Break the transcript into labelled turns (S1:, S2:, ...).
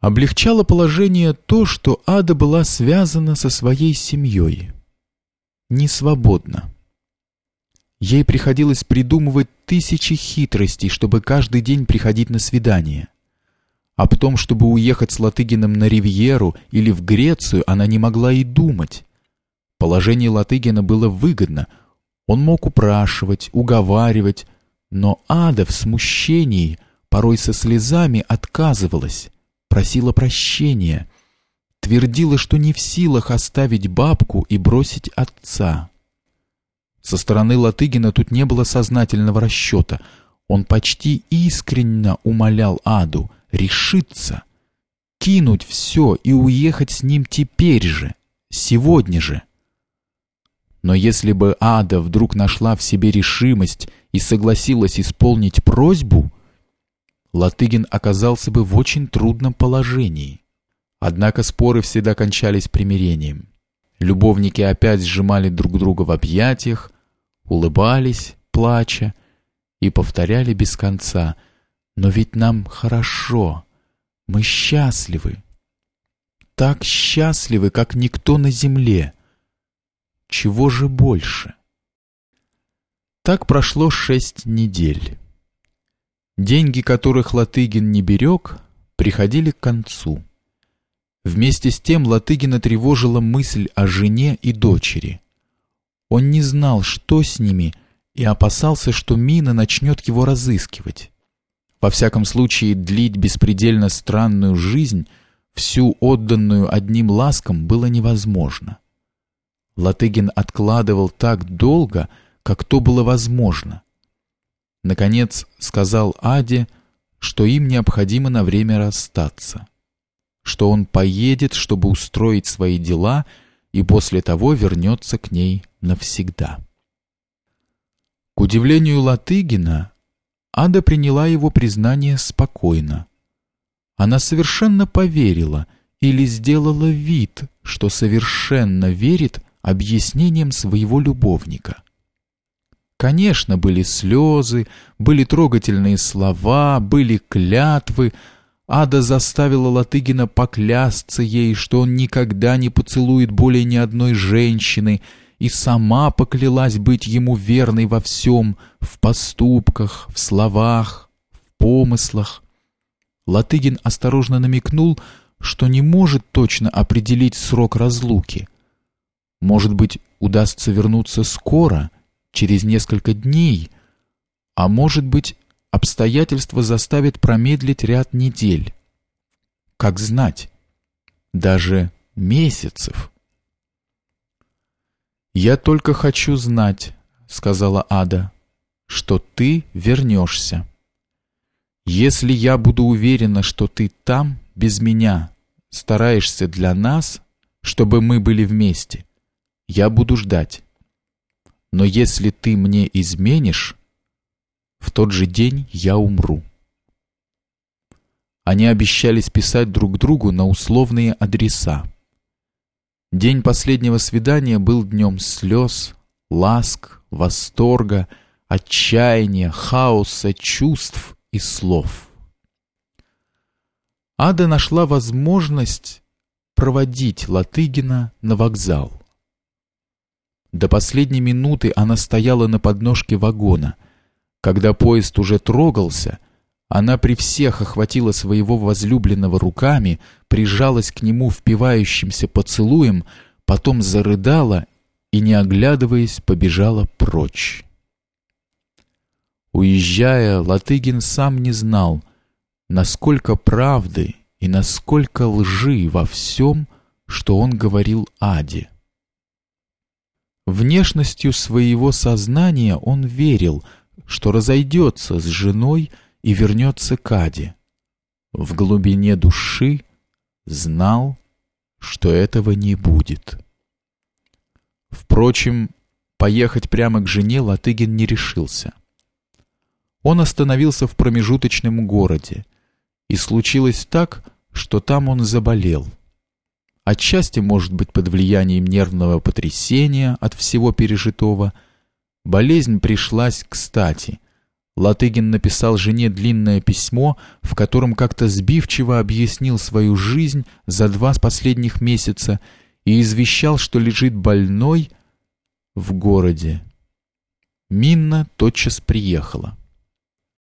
S1: Облегчало положение то, что Ада была связана со своей семьей. Не свободна. Ей приходилось придумывать тысячи хитростей, чтобы каждый день приходить на свидание. Об том, чтобы уехать с Латыгиным на Ривьеру или в Грецию, она не могла и думать. Положение Латыгина было выгодно. Он мог упрашивать, уговаривать, но Ада в смущении, порой со слезами, отказывалась, просила прощения, твердила, что не в силах оставить бабку и бросить отца. Со стороны Латыгина тут не было сознательного расчета. Он почти искренне умолял Аду решиться, кинуть все и уехать с ним теперь же, сегодня же. Но если бы Ада вдруг нашла в себе решимость и согласилась исполнить просьбу, Латыгин оказался бы в очень трудном положении. Однако споры всегда кончались примирением. Любовники опять сжимали друг друга в объятиях, улыбались, плача, и повторяли без конца «Но ведь нам хорошо, мы счастливы, так счастливы, как никто на земле. Чего же больше?» Так прошло шесть недель. Деньги, которых Латыгин не берег, приходили к концу. Вместе с тем Латыгина тревожила мысль о жене и дочери. Он не знал, что с ними, и опасался, что Мина начнет его разыскивать. Во всяком случае, длить беспредельно странную жизнь, всю отданную одним ласкам, было невозможно. Латыгин откладывал так долго, как то было возможно. Наконец сказал Аде, что им необходимо на время расстаться что он поедет, чтобы устроить свои дела, и после того вернется к ней навсегда. К удивлению Латыгина, Ада приняла его признание спокойно. Она совершенно поверила или сделала вид, что совершенно верит объяснениям своего любовника. Конечно, были слезы, были трогательные слова, были клятвы, Ада заставила Латыгина поклясться ей, что он никогда не поцелует более ни одной женщины, и сама поклялась быть ему верной во всем, в поступках, в словах, в помыслах. Латыгин осторожно намекнул, что не может точно определить срок разлуки. Может быть, удастся вернуться скоро, через несколько дней, а может быть, обстоятельства заставят промедлить ряд недель. Как знать, даже месяцев. «Я только хочу знать», — сказала Ада, — «что ты вернешься. Если я буду уверена, что ты там, без меня, стараешься для нас, чтобы мы были вместе, я буду ждать. Но если ты мне изменишь, в тот же день я умру. Они обещались писать друг другу на условные адреса. День последнего свидания был днем слез, ласк, восторга, отчаяния, хаоса, чувств и слов. Ада нашла возможность проводить Латыгина на вокзал. До последней минуты она стояла на подножке вагона — когда поезд уже трогался, она при всех охватила своего возлюбленного руками, прижалась к нему впивающимся поцелуем, потом зарыдала и, не оглядываясь, побежала прочь. Уезжая, Латыгин сам не знал, насколько правды и насколько лжи во всем, что он говорил Аде. Внешностью своего сознания он верил — что разойдется с женой и вернется к Аде. В глубине души знал, что этого не будет. Впрочем, поехать прямо к жене Латыгин не решился. Он остановился в промежуточном городе, и случилось так, что там он заболел. Отчасти, может быть, под влиянием нервного потрясения от всего пережитого – Болезнь пришлась кстати. Латыгин написал жене длинное письмо, в котором как-то сбивчиво объяснил свою жизнь за два последних месяца и извещал, что лежит больной в городе. Минна тотчас приехала.